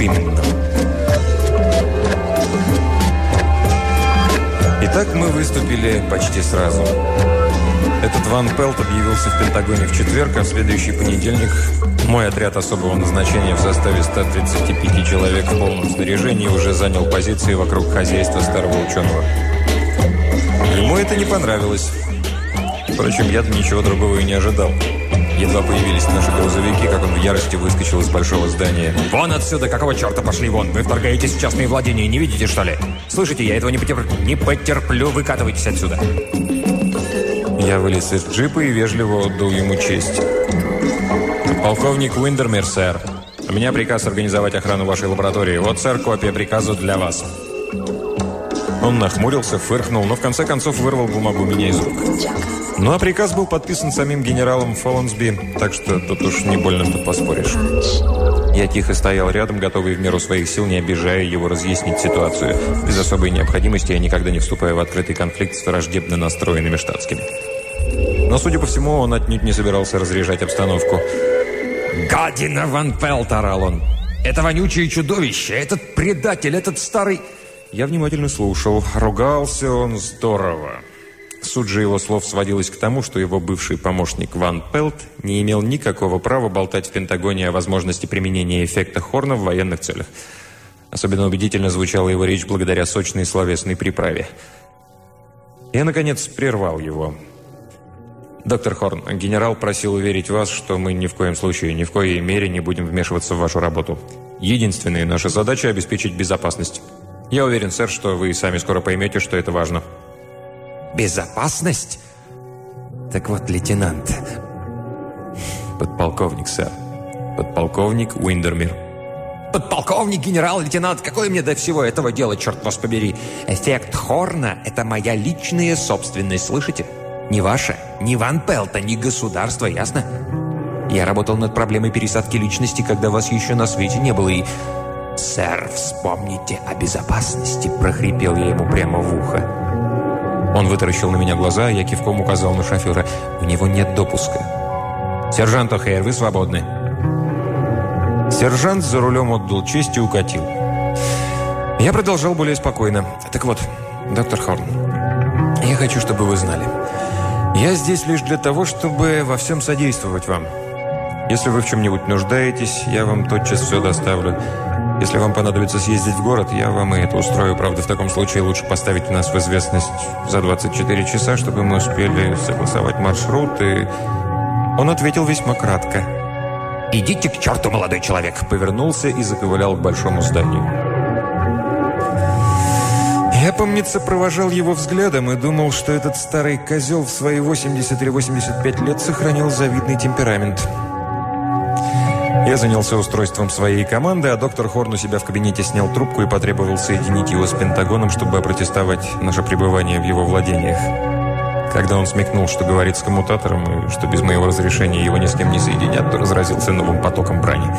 Именно. Итак, мы выступили почти сразу. Этот Ван Пелт объявился в Пентагоне в четверг, а в следующий понедельник мой отряд особого назначения в составе 135 человек в полном снаряжении уже занял позиции вокруг хозяйства старого ученого. Ему это не понравилось. Впрочем, я ничего другого и не ожидал. Едва появились наши грузовики, как он в ярости выскочил из большого здания. «Вон отсюда! Какого черта пошли вон? Вы вторгаетесь в частные владения, не видите, что ли? Слышите, я этого не потерплю. Не потерплю, выкатывайтесь отсюда!» Я вылез из джипа и вежливо отдал ему честь. «Полковник Уиндермир, сэр. У меня приказ организовать охрану вашей лаборатории. Вот, сэр, копия приказа для вас». Он нахмурился, фыркнул, но в конце концов вырвал бумагу у меня из рук. Ну а приказ был подписан самим генералом Фоллансби, так что тут уж не больно что поспоришь. Я тихо стоял рядом, готовый в меру своих сил, не обижая его разъяснить ситуацию. Без особой необходимости я никогда не вступаю в открытый конфликт с враждебно настроенными штатскими. Но, судя по всему, он отнюдь не собирался разряжать обстановку. «Гадина Ван Пелт!» – орал он. «Это вонючее чудовище! Этот предатель! Этот старый...» Я внимательно слушал. Ругался он здорово. Суть же его слов сводилась к тому, что его бывший помощник Ван Пелт не имел никакого права болтать в Пентагоне о возможности применения эффекта Хорна в военных целях. Особенно убедительно звучала его речь благодаря сочной словесной приправе. Я, наконец, прервал его. «Доктор Хорн, генерал просил уверить вас, что мы ни в коем случае, ни в коей мере не будем вмешиваться в вашу работу. Единственная наша задача – обеспечить безопасность. Я уверен, сэр, что вы сами скоро поймете, что это важно». «Безопасность?» «Так вот, лейтенант...» «Подполковник, сэр. Подполковник Уиндермир». «Подполковник, генерал, лейтенант, какое мне до всего этого дела, черт вас побери? Эффект Хорна – это моя личная собственность, слышите?» Не ваше, ни Ван Пелта, ни государства, ясно? Я работал над проблемой пересадки личности, когда вас еще на свете не было, и... «Сэр, вспомните о безопасности», – прохрипел я ему прямо в ухо. Он вытаращил на меня глаза, я кивком указал на шофера. «У него нет допуска». «Сержант О'Хейр, вы свободны». Сержант за рулем отдал честь и укатил. Я продолжал более спокойно. «Так вот, доктор Хорн, я хочу, чтобы вы знали. Я здесь лишь для того, чтобы во всем содействовать вам. Если вы в чем-нибудь нуждаетесь, я вам тотчас все доставлю. Если вам понадобится съездить в город, я вам и это устрою. Правда, в таком случае лучше поставить нас в известность за 24 часа, чтобы мы успели согласовать маршрут. И он ответил весьма кратко. «Идите к черту, молодой человек!» Повернулся и заковылял к большому зданию. Я, помнится, провожал его взглядом и думал, что этот старый козел в свои 80 или 85 лет сохранил завидный темперамент. Я занялся устройством своей команды, а доктор Хорн у себя в кабинете снял трубку и потребовал соединить его с Пентагоном, чтобы опротестовать наше пребывание в его владениях. Когда он смекнул, что говорит с коммутатором и что без моего разрешения его ни с кем не соединят, то разразился новым потоком брани.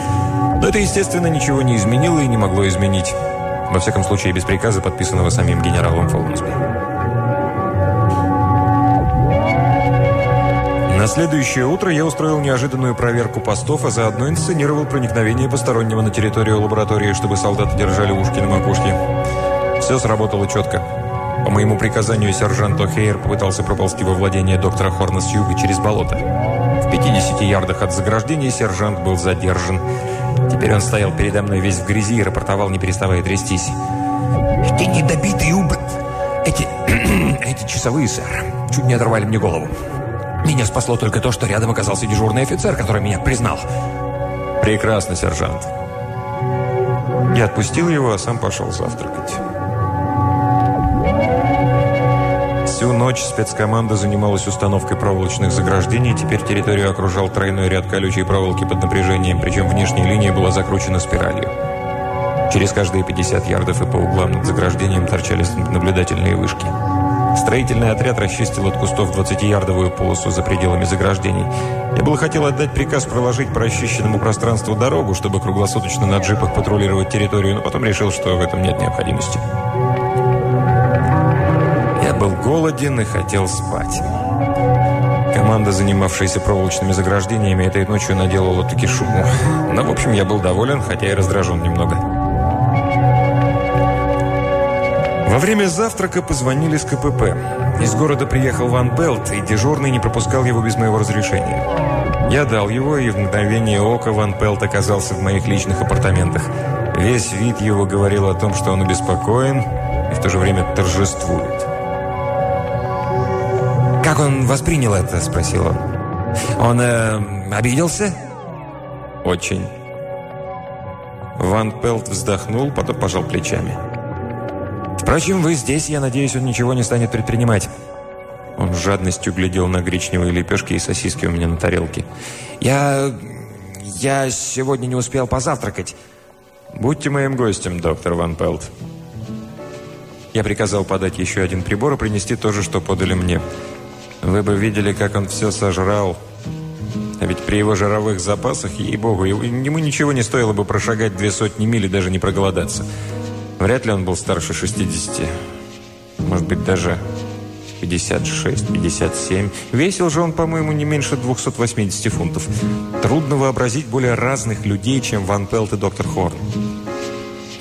Но это, естественно, ничего не изменило и не могло изменить. Во всяком случае, без приказа, подписанного самим генералом Фолнсби. На следующее утро я устроил неожиданную проверку постов, а заодно инсценировал проникновение постороннего на территорию лаборатории, чтобы солдаты держали ушки на макушке. Все сработало четко. По моему приказанию сержант О'Хейр попытался проползти во владение доктора Хорна с юга через болото. В 50 ярдах от заграждения сержант был задержан. Теперь он стоял передо мной весь в грязи и рапортовал, не переставая трястись. «Эти недобитые уб... Эти... эти часовые, сэр, чуть не оторвали мне голову. Меня спасло только то, что рядом оказался дежурный офицер, который меня признал». «Прекрасно, сержант». Я отпустил его, а сам пошел завтракать. Всю ночь спецкоманда занималась установкой проволочных заграждений, теперь территорию окружал тройной ряд колючей проволоки под напряжением, причем внешняя линия была закручена спиралью. Через каждые 50 ярдов и по углам над заграждением торчали наблюдательные вышки. Строительный отряд расчистил от кустов 20-ярдовую полосу за пределами заграждений. Я было хотел отдать приказ проложить по расчищенному пространству дорогу, чтобы круглосуточно на джипах патрулировать территорию, но потом решил, что в этом нет необходимости был голоден и хотел спать. Команда, занимавшаяся проволочными заграждениями, этой ночью наделала таки шуму. Но, в общем, я был доволен, хотя и раздражен немного. Во время завтрака позвонили с КПП. Из города приехал Ван Пелт, и дежурный не пропускал его без моего разрешения. Я дал его, и в мгновение ока Ван Пелт оказался в моих личных апартаментах. Весь вид его говорил о том, что он обеспокоен и в то же время торжествует. «Как он воспринял это?» – спросил он. «Он э, обиделся?» «Очень». Ван Пелт вздохнул, потом пожал плечами. «Впрочем, вы здесь, я надеюсь, он ничего не станет предпринимать». Он с жадностью глядел на гречневые лепешки и сосиски у меня на тарелке. «Я... я сегодня не успел позавтракать». «Будьте моим гостем, доктор Ван Пелт». Я приказал подать еще один прибор и принести то же, что подали мне. Вы бы видели, как он все сожрал. А ведь при его жировых запасах, ей-богу, ему ничего не стоило бы прошагать две сотни миль и даже не проголодаться. Вряд ли он был старше 60. Может быть, даже 56, 57. Весил же он, по-моему, не меньше 280 фунтов. Трудно вообразить более разных людей, чем Ван Пелт и доктор Хорн.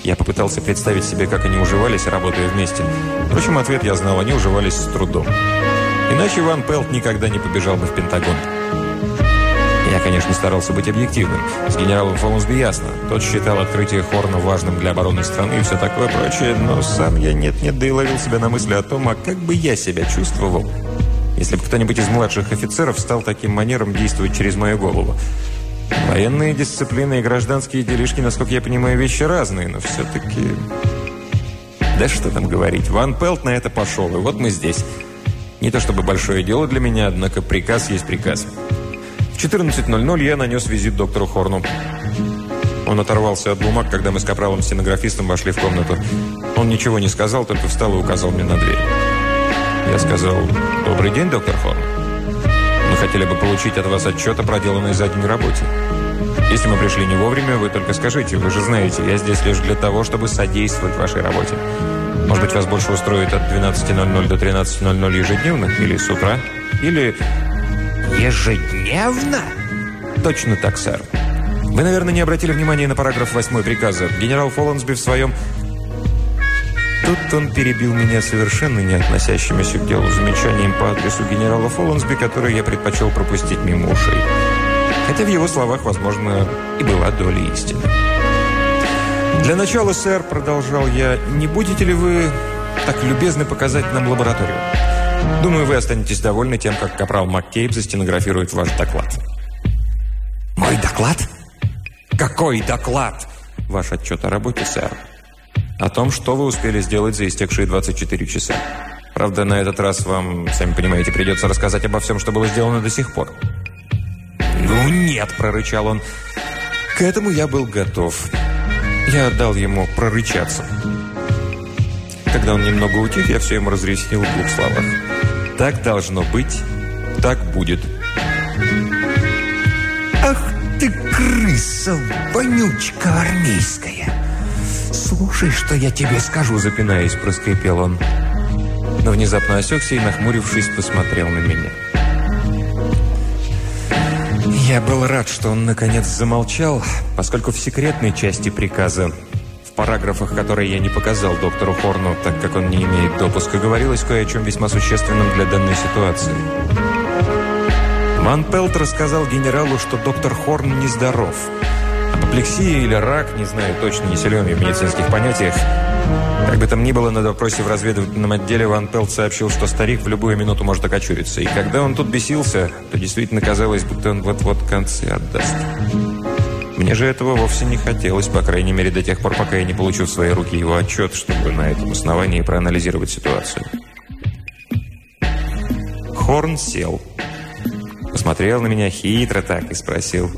Я попытался представить себе, как они уживались, работая вместе. Впрочем, ответ я знал, они уживались с трудом. Иначе Ван Пелт никогда не побежал бы в Пентагон. Я, конечно, старался быть объективным. С генералом Фолмсби ясно. Тот считал открытие Хорна важным для обороны страны и все такое прочее, но сам я нет-нет, да и ловил себя на мысли о том, а как бы я себя чувствовал, если бы кто-нибудь из младших офицеров стал таким манером действовать через мою голову. Военные дисциплины и гражданские делишки, насколько я понимаю, вещи разные, но все-таки... Да что там говорить, Ван Пелт на это пошел, и вот мы здесь. Не то чтобы большое дело для меня, однако приказ есть приказ. В 14.00 я нанес визит доктору Хорну. Он оторвался от бумаг, когда мы с капралом-стенографистом вошли в комнату. Он ничего не сказал, только встал и указал мне на дверь. Я сказал, «Добрый день, доктор Хорн. Мы хотели бы получить от вас отчет о проделанной за день работе. Если мы пришли не вовремя, вы только скажите. Вы же знаете, я здесь лишь для того, чтобы содействовать вашей работе. Может быть, вас больше устроит от 12.00 до 13.00 ежедневно? Или с утра? Или... Ежедневно? Точно так, сэр. Вы, наверное, не обратили внимания на параграф 8 приказа. Генерал Фоллансби в своем... Тут он перебил меня совершенно не относящимися к делу замечанием по адресу генерала Фоллансби, который я предпочел пропустить мимо ушей. Хотя в его словах, возможно, и была доля истины. «Для начала, сэр, — продолжал я, — не будете ли вы так любезны показать нам лабораторию? Думаю, вы останетесь довольны тем, как капрал МакКейб застенографирует ваш доклад». «Мой доклад? Какой доклад?» «Ваш отчет о работе, сэр. О том, что вы успели сделать за истекшие 24 часа. Правда, на этот раз вам, сами понимаете, придется рассказать обо всем, что было сделано до сих пор». «Ну нет!» – прорычал он. К этому я был готов. Я дал ему прорычаться. Когда он немного утих, я все ему разъяснил в двух словах. Так должно быть, так будет. Ах ты крыса, вонючка армейская! Слушай, что я тебе скажу, запинаясь, проскрипел он. Но внезапно осекся и, нахмурившись, посмотрел на меня. Я был рад, что он наконец замолчал, поскольку в секретной части приказа, параграфах, которые я не показал доктору Хорну, так как он не имеет допуска, говорилось кое о чем весьма существенном для данной ситуации. Ван Пелт рассказал генералу, что доктор Хорн нездоров. Апоплексия или рак, не знаю точно, не силен в медицинских понятиях, как бы там ни было, на допросе в разведывательном отделе Ван Пелт сообщил, что старик в любую минуту может окочуриться. И когда он тут бесился, то действительно казалось, будто он вот-вот концы отдаст. Мне же этого вовсе не хотелось, по крайней мере, до тех пор, пока я не получу в свои руки его отчет, чтобы на этом основании проанализировать ситуацию. Хорн сел. Посмотрел на меня хитро так и спросил.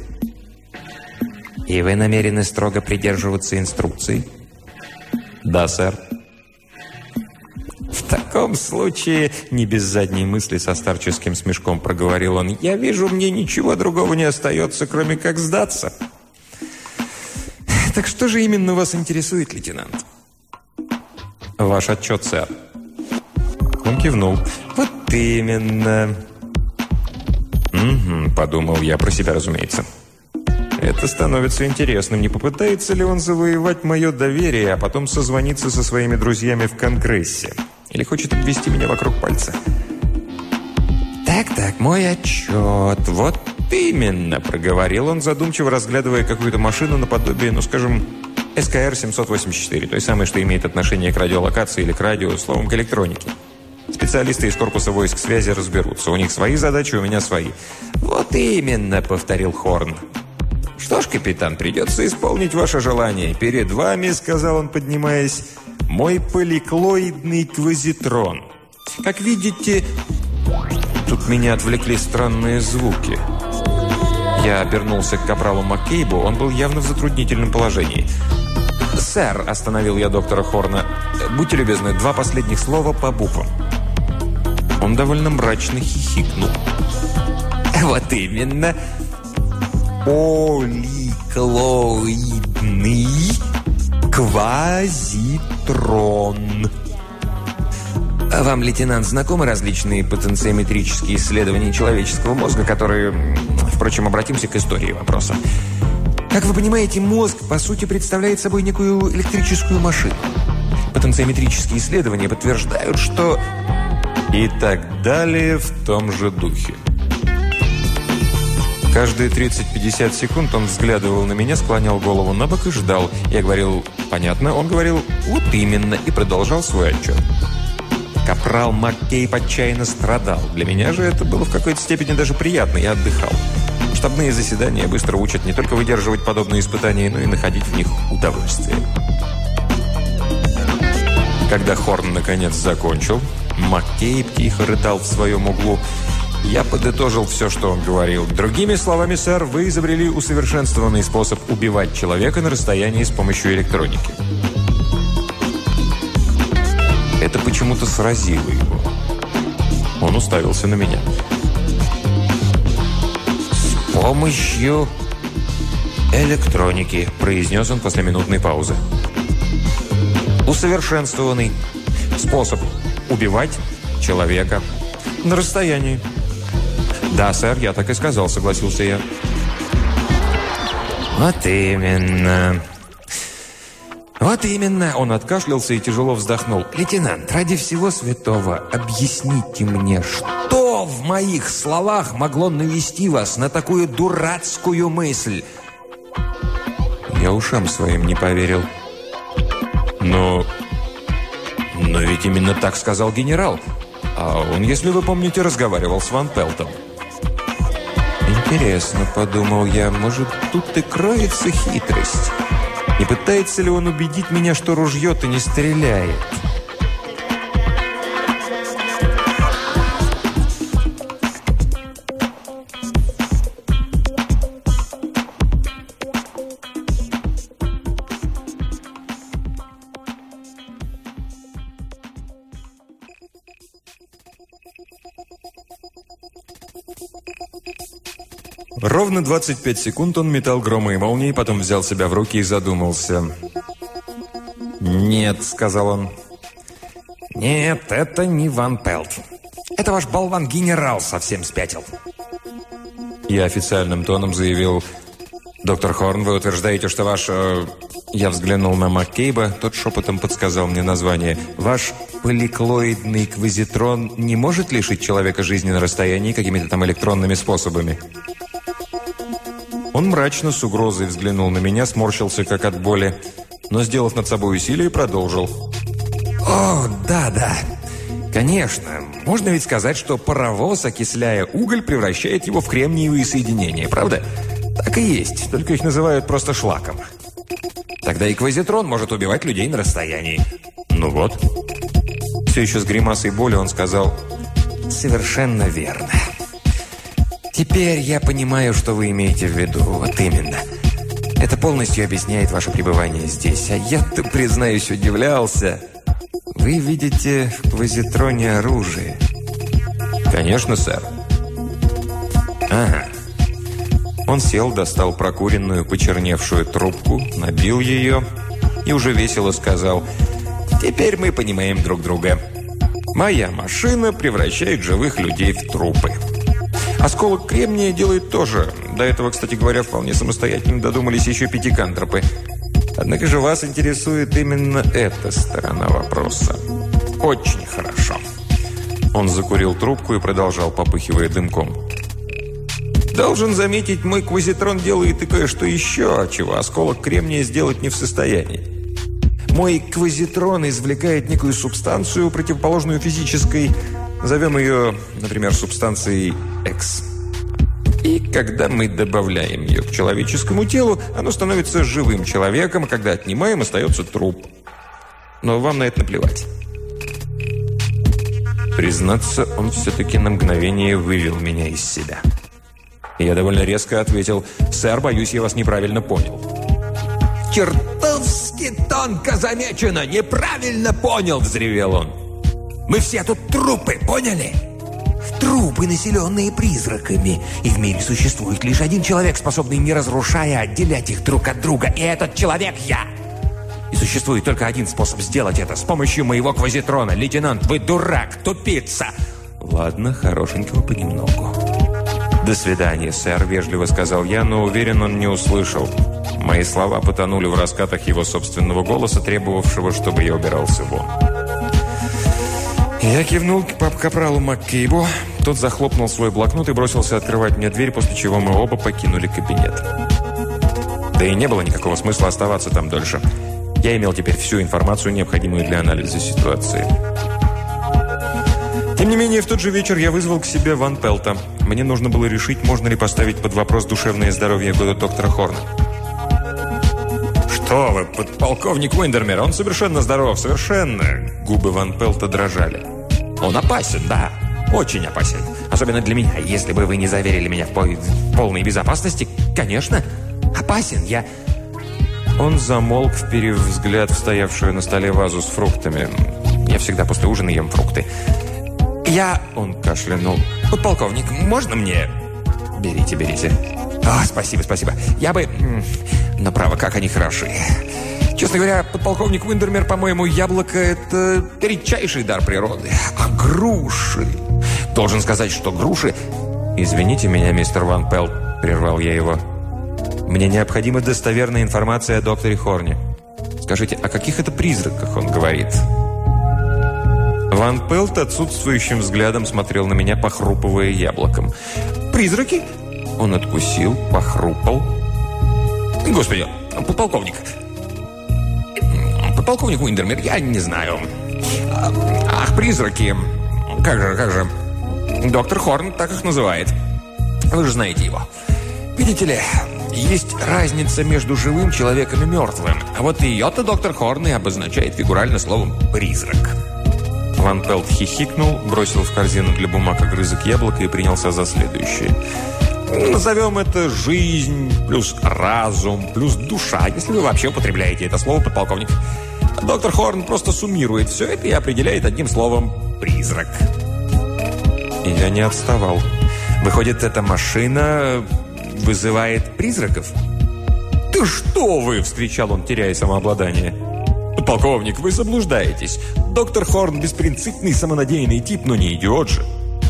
«И вы намерены строго придерживаться инструкций?» «Да, сэр». «В таком случае, не без задней мысли со старческим смешком проговорил он, «я вижу, мне ничего другого не остается, кроме как сдаться». «Так что же именно вас интересует, лейтенант?» «Ваш отчет, сэр». Он кивнул. «Вот именно. «Угу», – подумал я про себя, разумеется. Это становится интересным. Не попытается ли он завоевать мое доверие, а потом созвониться со своими друзьями в Конгрессе? Или хочет обвести меня вокруг пальца? «Так-так, мой отчет. Вот именно», – проговорил он, задумчиво разглядывая какую-то машину наподобие, ну, скажем, СКР-784, той самой, что имеет отношение к радиолокации или к радио, словом, к электронике. Специалисты из корпуса войск связи разберутся. У них свои задачи, у меня свои. «Вот именно», – повторил Хорн. «Что ж, капитан, придется исполнить ваше желание. Перед вами, — сказал он, поднимаясь, — мой поликлоидный квазитрон. Как видите...» Тут меня отвлекли странные звуки. Я обернулся к капралу Маккейбу, он был явно в затруднительном положении. «Сэр», — остановил я доктора Хорна, — «будьте любезны, два последних слова по буквам». Он довольно мрачно хихикнул. «Вот именно поликлоидный квазитрон. Вам, лейтенант, знакомы различные потенциометрические исследования человеческого мозга, которые... Впрочем, обратимся к истории вопроса. Как вы понимаете, мозг, по сути, представляет собой некую электрическую машину. Потенциометрические исследования подтверждают, что... И так далее в том же духе. Каждые 30-50 секунд он взглядывал на меня, склонял голову на бок и ждал. Я говорил «понятно», он говорил «вот именно» и продолжал свой отчет. Капрал Маккей отчаянно страдал. Для меня же это было в какой-то степени даже приятно, я отдыхал. Штабные заседания быстро учат не только выдерживать подобные испытания, но и находить в них удовольствие. Когда Хорн наконец закончил, Маккей тихо рыдал в своем углу – я подытожил все, что он говорил. Другими словами, сэр, вы изобрели усовершенствованный способ убивать человека на расстоянии с помощью электроники. Это почему-то сразило его. Он уставился на меня. «С помощью электроники», – произнес он после минутной паузы. «Усовершенствованный способ убивать человека на расстоянии «Да, сэр, я так и сказал», — согласился я. «Вот именно». «Вот именно!» Он откашлялся и тяжело вздохнул. «Лейтенант, ради всего святого, объясните мне, что в моих словах могло навести вас на такую дурацкую мысль?» Я ушам своим не поверил. «Но... но ведь именно так сказал генерал. А он, если вы помните, разговаривал с Ван Пелтом». «Интересно», — подумал я, — «может, тут и кроется хитрость? Не пытается ли он убедить меня, что ружье-то не стреляет?» Ровно 25 секунд он метал громы и молнии, потом взял себя в руки и задумался. «Нет», — сказал он. «Нет, это не Ван Пелт. Это ваш болван-генерал совсем спятил». Я официальным тоном заявил, «Доктор Хорн, вы утверждаете, что ваш...» э, Я взглянул на Маккейба, тот шепотом подсказал мне название. «Ваш поликлоидный квазитрон не может лишить человека жизни на расстоянии какими-то там электронными способами?» Он мрачно, с угрозой взглянул на меня, сморщился как от боли, но, сделав над собой усилие, продолжил. «О, да-да, конечно. Можно ведь сказать, что паровоз, окисляя уголь, превращает его в кремниевые соединения, правда? Так и есть, только их называют просто шлаком. Тогда и квазитрон может убивать людей на расстоянии. Ну вот». Все еще с гримасой боли он сказал «Совершенно верно». Теперь я понимаю, что вы имеете в виду. Вот именно. Это полностью объясняет ваше пребывание здесь. А я-то, признаюсь, удивлялся. Вы видите в квазитроне оружие. Конечно, сэр. Ага. Он сел, достал прокуренную, почерневшую трубку, набил ее и уже весело сказал «Теперь мы понимаем друг друга. Моя машина превращает живых людей в трупы». Осколок кремния делает тоже. До этого, кстати говоря, вполне самостоятельно додумались еще пятикантропы. Однако же вас интересует именно эта сторона вопроса. Очень хорошо. Он закурил трубку и продолжал, попыхивая дымком. Должен заметить, мой квазитрон делает и кое-что еще, чего осколок кремния сделать не в состоянии. Мой квазитрон извлекает некую субстанцию, противоположную физической, Зовем ее, например, субстанцией X. И когда мы добавляем ее к человеческому телу, оно становится живым человеком, а когда отнимаем, остается труп. Но вам на это наплевать. Признаться, он все-таки на мгновение вывел меня из себя. Я довольно резко ответил, «Сэр, боюсь, я вас неправильно понял». «Чертовски тонко замечено! Неправильно понял!» – взревел он. Мы все тут трупы, поняли? Трупы, населенные призраками. И в мире существует лишь один человек, способный, не разрушая, отделять их друг от друга. И этот человек я. И существует только один способ сделать это. С помощью моего квазитрона. Лейтенант, вы дурак, тупица. Ладно, хорошенького понемногу. «До свидания, сэр», — вежливо сказал я, но уверен, он не услышал. Мои слова потонули в раскатах его собственного голоса, требовавшего, чтобы я убирался вон. Я кивнул к капралу Маккейбу. Тот захлопнул свой блокнот и бросился открывать мне дверь, после чего мы оба покинули кабинет. Да и не было никакого смысла оставаться там дольше. Я имел теперь всю информацию, необходимую для анализа ситуации. Тем не менее, в тот же вечер я вызвал к себе Ван Пелта. Мне нужно было решить, можно ли поставить под вопрос душевное здоровье года доктора Хорна. «Что вы, подполковник Уиндермер, он совершенно здоров, совершенно!» Губы Ван Пелта дрожали. Он опасен, да. Очень опасен. Особенно для меня. Если бы вы не заверили меня в, в полной безопасности, конечно, опасен. Я... Он замолк, вперев взгляд в стоявшую на столе вазу с фруктами. Я всегда после ужина ем фрукты. Я... Он кашлянул. Подполковник, можно мне... Берите, берите. О, спасибо, спасибо. Я бы... Направо, как они хороши. Честно говоря, подполковник Уиндермер, по-моему, яблоко – это редчайший дар природы. А груши... Должен сказать, что груши... «Извините меня, мистер Ван Пелт», – прервал я его. «Мне необходима достоверная информация о докторе Хорне. Скажите, о каких это призраках он говорит?» Ван Пелт отсутствующим взглядом смотрел на меня, похрупывая яблоком. «Призраки?» Он откусил, похрупал. «Господи, полковник, Полковник Уиндермер, я не знаю. Ах, призраки. Как же, как же. Доктор Хорн так их называет. Вы же знаете его. Видите ли, есть разница между живым человеком и мертвым. А вот ее-то доктор Хорн и обозначает фигурально словом «призрак». Ван Пелт хихикнул, бросил в корзину для бумаг огрызок яблока и принялся за следующее. Назовем это жизнь, плюс разум, плюс душа, если вы вообще употребляете это слово, подполковник. Доктор Хорн просто суммирует все это и определяет одним словом «призрак». Я не отставал. Выходит, эта машина вызывает призраков? «Да что вы!» – вскричал он, теряя самообладание. «Полковник, вы заблуждаетесь. Доктор Хорн – беспринципный, самонадеянный тип, но не идиот же.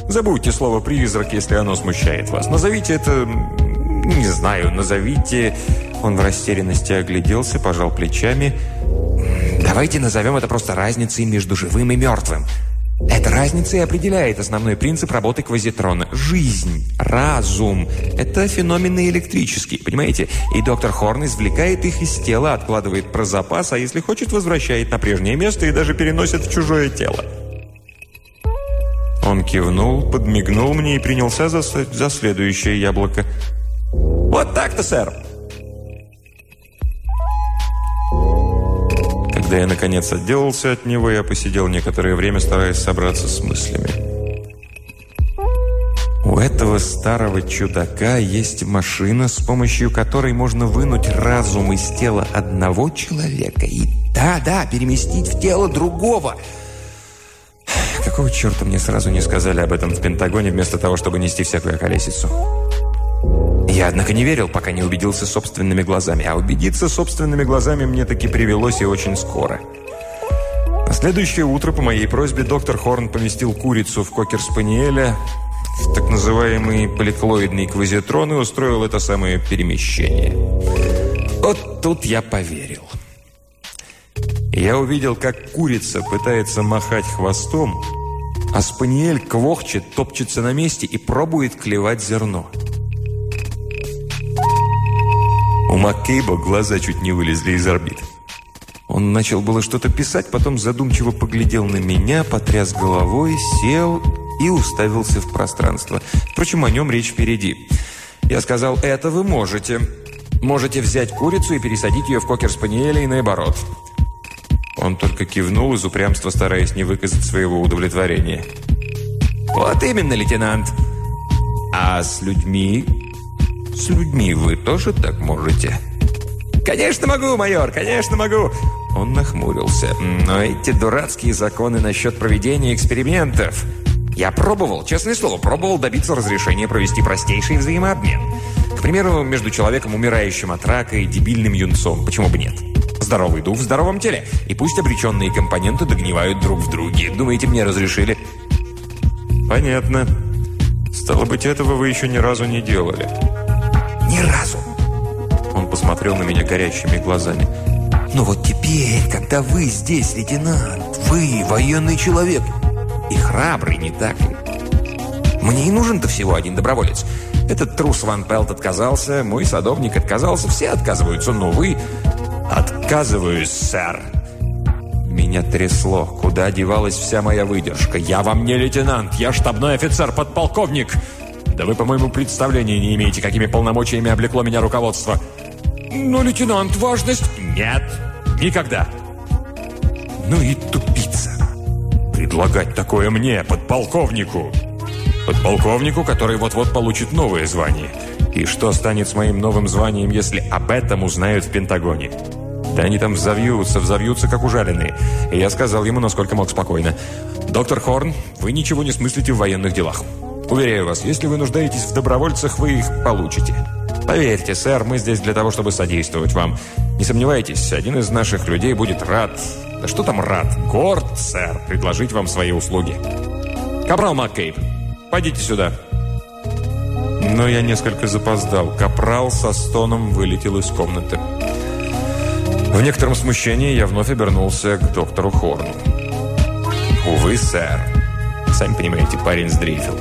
Забудьте слово «призрак», если оно смущает вас. Назовите это... не знаю, назовите... Он в растерянности огляделся, пожал плечами – Давайте назовем это просто разницей между живым и мертвым. Эта разница и определяет основной принцип работы квазитрона. Жизнь, разум – это феномены электрические, понимаете? И доктор Хорн извлекает их из тела, откладывает про запас, а если хочет, возвращает на прежнее место и даже переносит в чужое тело. Он кивнул, подмигнул мне и принялся за, за следующее яблоко. «Вот так-то, сэр!» Когда я, наконец, отделался от него, я посидел некоторое время, стараясь собраться с мыслями. У этого старого чудака есть машина, с помощью которой можно вынуть разум из тела одного человека и, да-да, переместить в тело другого. Какого черта мне сразу не сказали об этом в Пентагоне, вместо того, чтобы нести всякую колесицу? Я, однако, не верил, пока не убедился собственными глазами. А убедиться собственными глазами мне таки привелось и очень скоро. На следующее утро по моей просьбе доктор Хорн поместил курицу в кокер-спаниеля, в так называемый поликлоидный квазитрон и устроил это самое перемещение. Вот тут я поверил. Я увидел, как курица пытается махать хвостом, а спаниель квохчет, топчется на месте и пробует клевать зерно. У Маккейба глаза чуть не вылезли из орбит. Он начал было что-то писать, потом задумчиво поглядел на меня, потряс головой, сел и уставился в пространство. Впрочем, о нем речь впереди. Я сказал, это вы можете. Можете взять курицу и пересадить ее в кокер-спаниеля и наоборот. Он только кивнул из упрямства, стараясь не выказать своего удовлетворения. «Вот именно, лейтенант. А с людьми... С людьми вы тоже так можете?» «Конечно могу, майор, конечно могу!» Он нахмурился. «Но эти дурацкие законы насчет проведения экспериментов...» «Я пробовал, честное слово, пробовал добиться разрешения провести простейший взаимообмен. К примеру, между человеком, умирающим от рака, и дебильным юнцом. Почему бы нет?» Здоровый дух в здоровом теле. И пусть обреченные компоненты догнивают друг в друге. Думаете, мне разрешили? Понятно. Стало быть, этого вы еще ни разу не делали. Разу. Он посмотрел на меня горящими глазами. Но вот теперь, когда вы здесь, лейтенант, вы военный человек и храбрый, не так ли? Мне и нужен-то всего один доброволец. Этот трус Ван Пелт отказался, мой садовник отказался, все отказываются, но вы «Отказываюсь, сэр!» Меня трясло. Куда девалась вся моя выдержка? «Я вам не лейтенант, я штабной офицер, подполковник!» «Да вы, по-моему, представления не имеете, какими полномочиями облекло меня руководство!» «Но, лейтенант, важность...» «Нет, никогда!» «Ну и тупица!» «Предлагать такое мне, подполковнику!» «Подполковнику, который вот-вот получит новое звание!» И что станет с моим новым званием, если об этом узнают в Пентагоне? Да они там взовьются, взовьются, как ужаленные. И я сказал ему, насколько мог спокойно. «Доктор Хорн, вы ничего не смыслите в военных делах. Уверяю вас, если вы нуждаетесь в добровольцах, вы их получите. Поверьте, сэр, мы здесь для того, чтобы содействовать вам. Не сомневайтесь, один из наших людей будет рад... Да что там рад? Горд, сэр, предложить вам свои услуги. Капрал МакКейб, пойдите сюда». Но я несколько запоздал. Капрал со стоном вылетел из комнаты. В некотором смущении я вновь обернулся к доктору Хорну. «Увы, сэр. Сами понимаете, парень сдрейфил.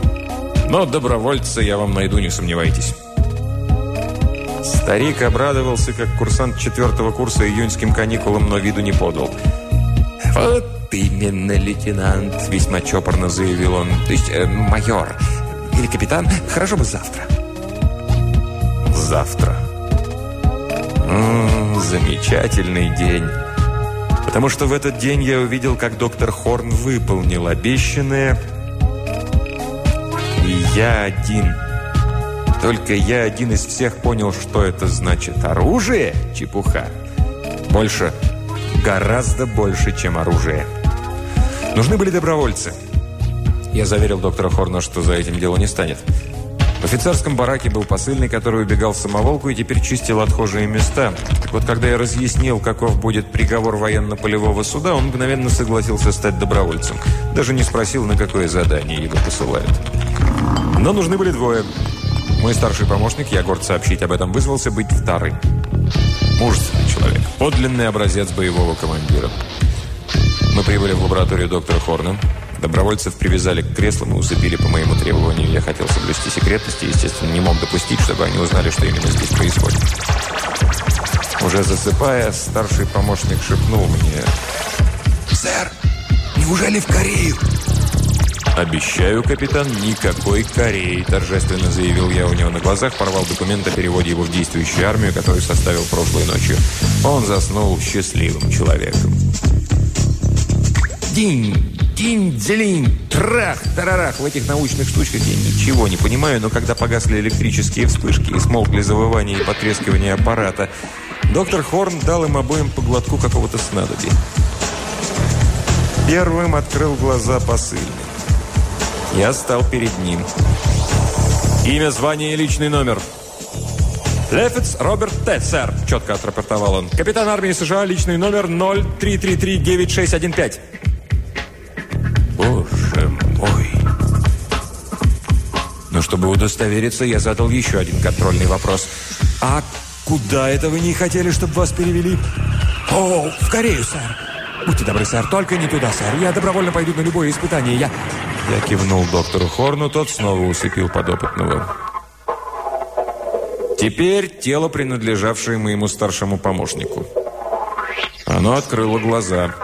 Но добровольца я вам найду, не сомневайтесь». Старик обрадовался, как курсант четвертого курса июньским каникулам, но виду не подал. «Вот именно, лейтенант», — весьма чопорно заявил он. «То есть, э, майор или капитан, хорошо бы завтра». «Завтра». М -м, замечательный день. Потому что в этот день я увидел, как доктор Хорн выполнил обещанное. И я один. Только я один из всех понял, что это значит. Оружие? Чепуха. Больше, гораздо больше, чем оружие. Нужны были добровольцы. Я заверил доктора Хорна, что за этим дело не станет. В офицерском бараке был посыльный, который убегал в самоволку и теперь чистил отхожие места. Так вот, когда я разъяснил, каков будет приговор военно-полевого суда, он мгновенно согласился стать добровольцем. Даже не спросил, на какое задание его посылают. Но нужны были двое. Мой старший помощник, я горд сообщить об этом, вызвался быть вторым. Мужественный человек. Подлинный образец боевого командира. Мы прибыли в лабораторию доктора Хорна. Добровольцев привязали к креслам и усыпили по моему требованию. Я хотел соблюсти секретность и, естественно, не мог допустить, чтобы они узнали, что именно здесь происходит. Уже засыпая, старший помощник шепнул мне. «Сэр, неужели в Корею?» «Обещаю, капитан, никакой Кореи», – торжественно заявил я у него на глазах, порвал документ о переводе его в действующую армию, который составил прошлой ночью. Он заснул счастливым человеком. Динь! Динь-дзелинь, трах, тарарах. В этих научных штучках я ничего не понимаю, но когда погасли электрические вспышки и смолкли завывания и потрескивание аппарата, доктор Хорн дал им обоим по глотку какого-то снадобья. Первым открыл глаза посыльный. Я стал перед ним. «Имя, звание и личный номер». «Лефец Роберт Т., сэр», – четко отрапортовал он. «Капитан армии США, личный номер 0333-9615». Но чтобы удостовериться, я задал еще один контрольный вопрос. «А куда это вы не хотели, чтобы вас перевели?» «О, в Корею, сэр!» «Будьте добры, сэр, только не туда, сэр. Я добровольно пойду на любое испытание. Я...» Я кивнул доктору Хорну, тот снова усыпил подопытного. Теперь тело, принадлежавшее моему старшему помощнику. Оно открыло глаза.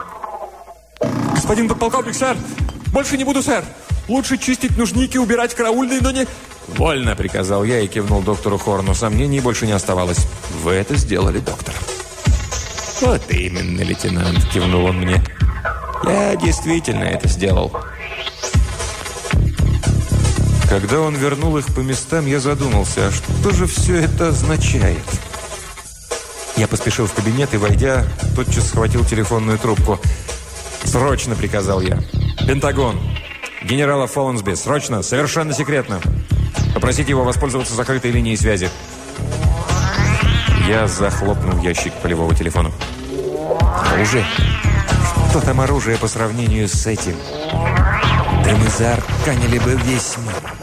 «Господин подполковник, сэр! Больше не буду, сэр! Лучше чистить нужники, убирать караульные, но не...» «Вольно!» – приказал я и кивнул доктору Хорну. Сомнений больше не оставалось. «Вы это сделали, доктор!» «Вот именно, лейтенант!» – кивнул он мне. «Я действительно это сделал!» Когда он вернул их по местам, я задумался, а что же все это означает? Я поспешил в кабинет и, войдя, тотчас схватил телефонную трубку. «Срочно!» – приказал я. «Пентагон! Генерала Фоллансби! Срочно! Совершенно секретно! Попросите его воспользоваться закрытой линией связи!» Я захлопнул ящик полевого телефона. «Оружие? Что там оружие по сравнению с этим?» Да мы заарканили бы весь мир.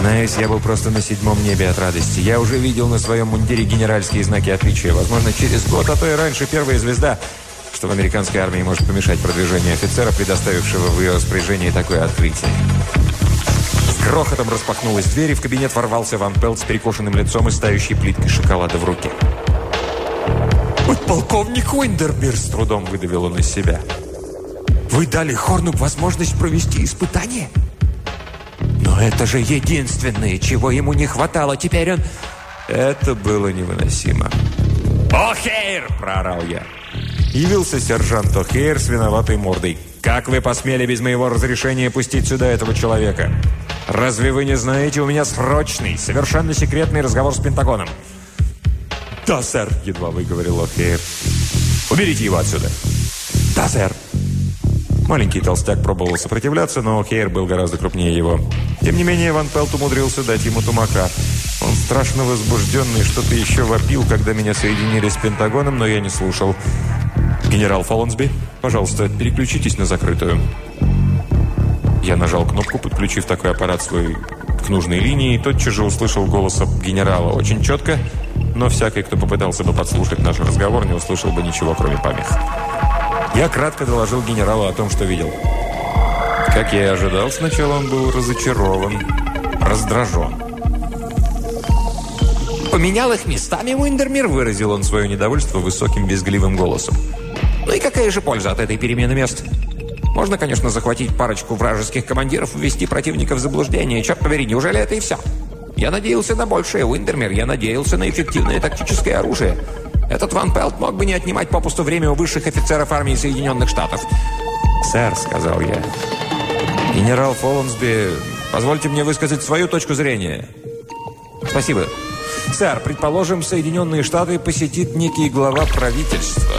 Признаюсь, я был просто на седьмом небе от радости. Я уже видел на своем мундире генеральские знаки отличия. Возможно, через год, а то и раньше первая звезда, что в американской армии может помешать продвижению офицера, предоставившего в ее распоряжение такое открытие. С грохотом распахнулась дверь, и в кабинет ворвался Ван Пелт с перекошенным лицом и стающей плиткой шоколада в руке. «Полковник Уиндербир!» с трудом выдавил он из себя. Вы дали Хорну возможность провести испытание? Но это же единственное, чего ему не хватало. Теперь он... Это было невыносимо. «О'Хейр!» – проорал я. Явился сержант О'Хейр с виноватой мордой. «Как вы посмели без моего разрешения пустить сюда этого человека? Разве вы не знаете, у меня срочный, совершенно секретный разговор с Пентагоном?» «Да, сэр», – едва выговорил О'Хейр. «Уберите его отсюда». «Да, сэр». Маленький толстяк пробовал сопротивляться, но Хейр был гораздо крупнее его. Тем не менее, Ван Пелт умудрился дать ему тумака. Он страшно возбужденный, что-то еще вопил, когда меня соединили с Пентагоном, но я не слушал. «Генерал Фоллансби, пожалуйста, переключитесь на закрытую». Я нажал кнопку, подключив такой аппарат свой к нужной линии, и тотчас же услышал голос генерала очень четко, но всякий, кто попытался бы подслушать наш разговор, не услышал бы ничего, кроме помех. Я кратко доложил генералу о том, что видел. Как я и ожидал, сначала он был разочарован, раздражен. «Поменял их местами, Уиндермир», выразил он свое недовольство высоким безгливым голосом. «Ну и какая же польза от этой перемены мест?» Можно, конечно, захватить парочку вражеских командиров, ввести противника в заблуждение. Черт побери, неужели это и все? Я надеялся на большее, Уиндермир. Я надеялся на эффективное тактическое оружие. Этот Ван Пелт мог бы не отнимать попусту время у высших офицеров армии Соединенных Штатов. «Сэр», — сказал я, — «генерал Фоллансби, позвольте мне высказать свою точку зрения». «Спасибо. Сэр, предположим, Соединенные Штаты посетит некий глава правительства.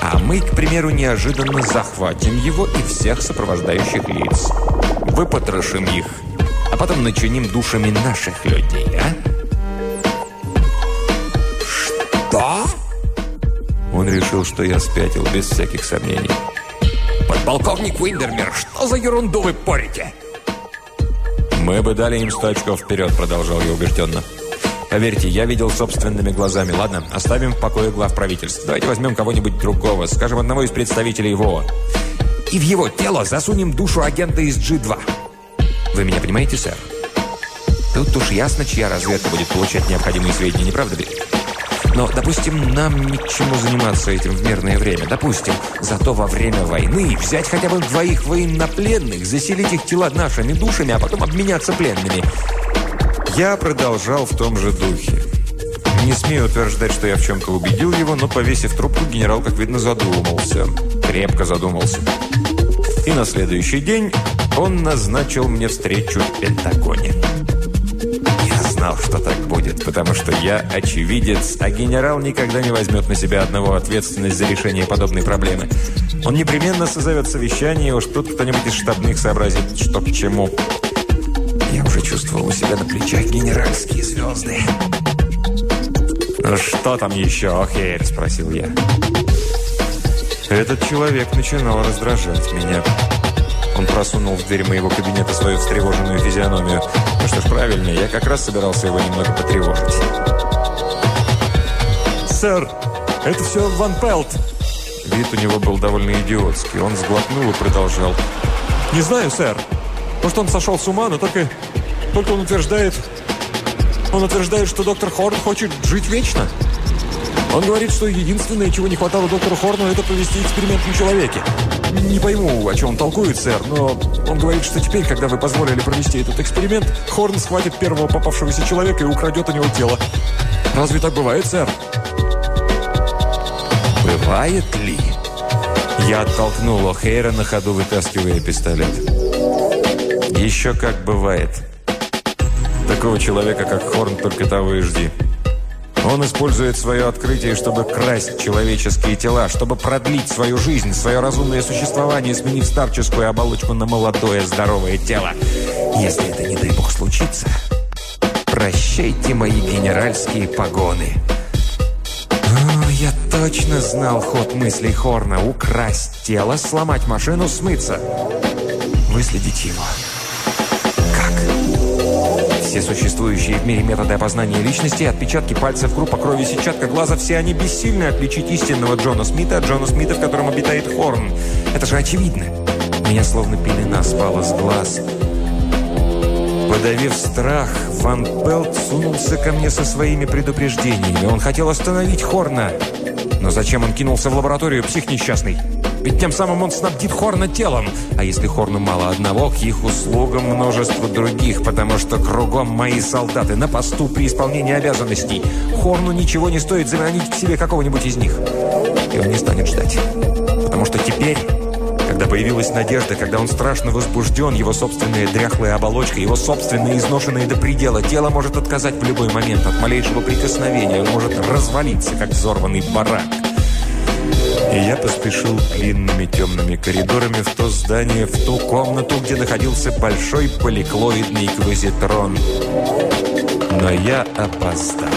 А мы, к примеру, неожиданно захватим его и всех сопровождающих лиц. Выпотрошим их, а потом начиним душами наших людей, а?» Он решил, что я спятил, без всяких сомнений. «Подполковник Уиндермер, что за ерунду вы порите?» «Мы бы дали им сто очков вперед», — продолжал я убежденно. «Поверьте, я видел собственными глазами. Ладно, оставим в покое глав правительства. Давайте возьмем кого-нибудь другого, скажем, одного из представителей ВОА. И в его тело засунем душу агента из G2. Вы меня понимаете, сэр? Тут уж ясно, чья разведка будет получать необходимые сведения, не правда ли?» Но, допустим, нам ни к чему заниматься этим в мирное время. Допустим, зато во время войны взять хотя бы двоих военнопленных, заселить их тела нашими душами, а потом обменяться пленными. Я продолжал в том же духе. Не смею утверждать, что я в чем-то убедил его, но, повесив трубку, генерал, как видно, задумался. Крепко задумался. И на следующий день он назначил мне встречу в Пентагоне знал, что так будет, потому что я очевидец, а генерал никогда не возьмет на себя одного ответственность за решение подобной проблемы. Он непременно созовет совещание, уж тут кто-нибудь из штабных сообразит, что к чему. Я уже чувствовал у себя на плечах генеральские звезды. «Ну что там еще, Охейр?» – спросил я. Этот человек начинал раздражать меня. Он просунул в дверь моего кабинета свою встревоженную физиономию. Ну что ж, правильно, я как раз собирался его немного потревожить. «Сэр, это все Ван Пелт!» Вид у него был довольно идиотский. Он сглотнул и продолжал. «Не знаю, сэр. Может, он сошел с ума, но только... Только он утверждает... Он утверждает, что доктор Хорн хочет жить вечно. Он говорит, что единственное, чего не хватало доктору Хорну, это провести эксперимент на человеке. Не пойму, о чем он толкует, сэр, но он говорит, что теперь, когда вы позволили провести этот эксперимент, Хорн схватит первого попавшегося человека и украдет у него тело. Разве так бывает, сэр? Бывает ли? Я оттолкнул О'Хейра на ходу, вытаскивая пистолет. Еще как бывает. Такого человека, как Хорн, только того и жди. Он использует свое открытие, чтобы красть человеческие тела, чтобы продлить свою жизнь, свое разумное существование, сменив старческую оболочку на молодое здоровое тело. Если это, не дай бог, случится, прощайте мои генеральские погоны. Я точно знал ход мыслей Хорна. Украсть тело, сломать машину, смыться. Выследить его. Все существующие в мире методы опознания личности, отпечатки пальцев, группа крови, сетчатка глаза, все они бессильны отличить истинного Джона Смита от Джона Смита, в котором обитает Хорн. Это же очевидно. Меня словно пелена спала с глаз. Подавив страх, Ван Пелт сунулся ко мне со своими предупреждениями. Он хотел остановить Хорна. Но зачем он кинулся в лабораторию, псих несчастный? Ведь тем самым он снабдит Хорна телом. А если Хорну мало одного, к их услугам множество других, потому что кругом мои солдаты на посту при исполнении обязанностей. Хорну ничего не стоит заманить к себе какого-нибудь из них. И он не станет ждать. Потому что теперь... Когда появилась надежда, когда он страшно возбужден, его собственная дряхлая оболочка, его собственное изношенное до предела, тело может отказать в любой момент от малейшего прикосновения, он может развалиться, как взорванный барак. И я поспешил длинными темными коридорами в то здание, в ту комнату, где находился большой поликлоидный квазитрон. Но я опоздал.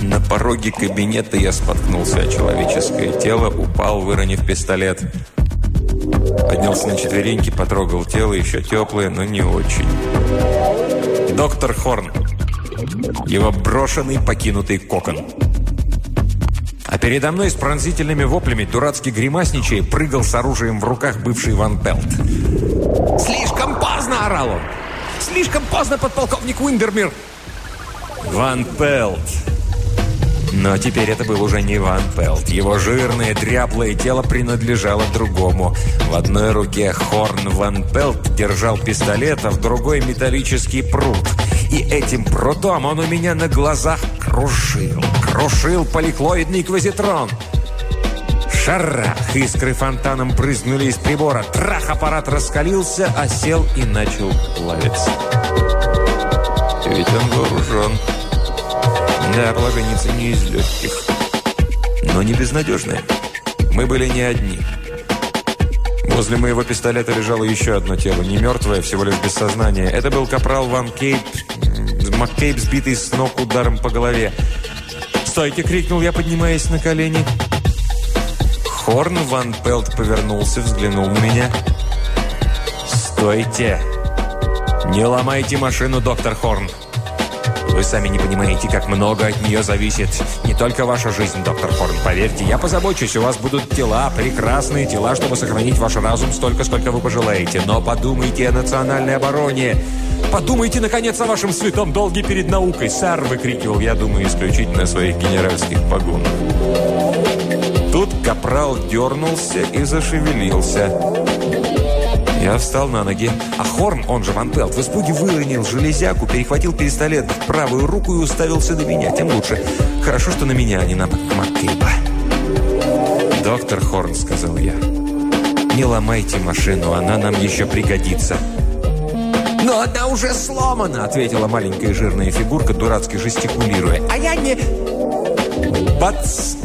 На пороге кабинета я споткнулся о человеческое тело, упал, выронив пистолет. Поднялся на четвереньки, потрогал тело, еще теплое, но не очень. Доктор Хорн. Его брошенный, покинутый кокон. А передо мной с пронзительными воплями, дурацки гримасничая, прыгал с оружием в руках бывший Ван Пелт. «Слишком поздно!» – орал он. «Слишком поздно, подполковник Уиндермир!» «Ван Пелт!» Но теперь это был уже не Ван Пелт. Его жирное, дряблое тело принадлежало другому. В одной руке Хорн Ван Пелт держал пистолет, а в другой металлический пруд. И этим прутом он у меня на глазах крушил. Крушил поликлоидный квазитрон. Шарах! Искры фонтаном прызнули из прибора. Трах! Аппарат раскалился, осел и начал плавиться. Ведь он вооружен. Да, положение не из легких. Но не безнадежное. Мы были не одни. Возле моего пистолета лежало еще одно тело. Не мертвое, всего лишь без сознания. Это был капрал Ван Кейп, Маккейп, сбитый с ног ударом по голове. «Стойте!» — крикнул я, поднимаясь на колени. Хорн Ван Пелт повернулся, взглянул на меня. «Стойте! Не ломайте машину, доктор Хорн!» Вы сами не понимаете, как много от нее зависит. Не только ваша жизнь, доктор Хорн, поверьте. Я позабочусь, у вас будут тела, прекрасные тела, чтобы сохранить ваш разум столько, сколько вы пожелаете. Но подумайте о национальной обороне. Подумайте, наконец, о вашем святом долге перед наукой. Сэр, выкрикивал я, думаю, исключительно своих генеральских погонах. Тут капрал дернулся и зашевелился. Я встал на ноги. А Хорн, он же Ван Пелт, в испуге выронил железяку, перехватил пистолет в правую руку и уставился на меня. Тем лучше. Хорошо, что на меня, а не на Маккейба. «Доктор Хорн», — сказал я, — «не ломайте машину, она нам еще пригодится». «Но она уже сломана», — ответила маленькая жирная фигурка, дурацки жестикулируя. «А я не...» Бац!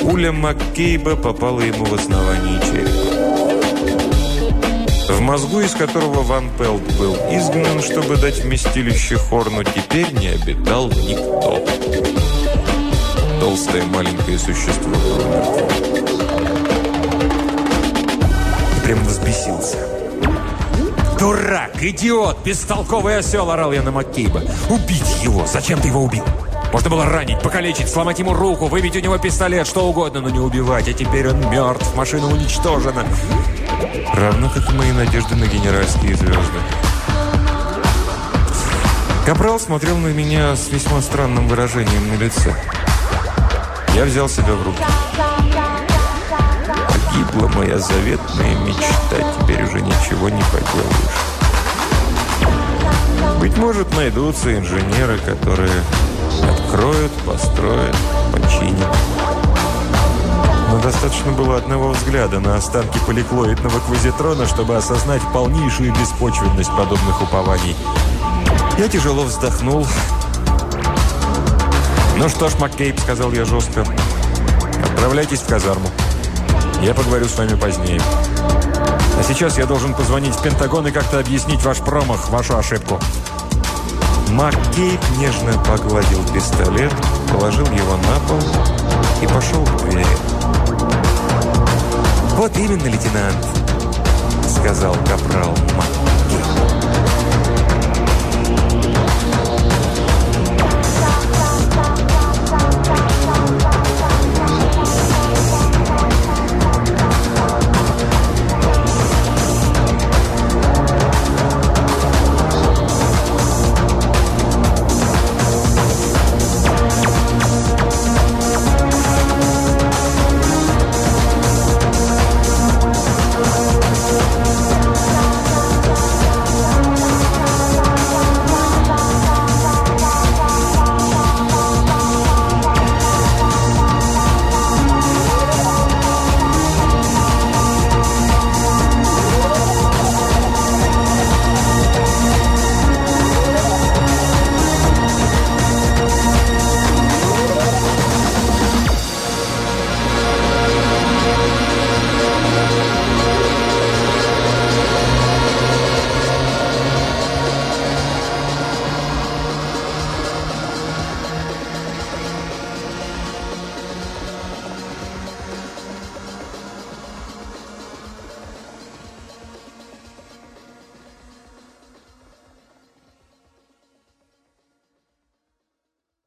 Пуля Маккейба попала ему в основание черепа. В мозгу, из которого Ван Пелт был изгнан, чтобы дать вместилище Хорну, теперь не обитал никто. толстое маленькое существо было Прям взбесился. «Дурак! Идиот! Бестолковый осел!» – орал я на Маккейба. «Убить его! Зачем ты его убил?» Можно было ранить, покалечить, сломать ему руку, выбить у него пистолет, что угодно, но не убивать. А теперь он мертв, машина уничтожена. Равно как и мои надежды на генеральские звезды. Капрал смотрел на меня с весьма странным выражением на лице. Я взял себя в руки. Погибла моя заветная мечта, теперь уже ничего не поделаешь. Быть может, найдутся инженеры, которые откроют, построят, починят. Но достаточно было одного взгляда на останки поликлоидного квазитрона, чтобы осознать полнейшую беспочвенность подобных упований – я тяжело вздохнул. «Ну что ж, Маккейб», — сказал я жестко, — «отправляйтесь в казарму. Я поговорю с вами позднее. А сейчас я должен позвонить в Пентагон и как-то объяснить ваш промах, вашу ошибку». Маккейб нежно погладил пистолет, положил его на пол и пошел к двери. «Вот именно, лейтенант», — сказал капрал Маккейб.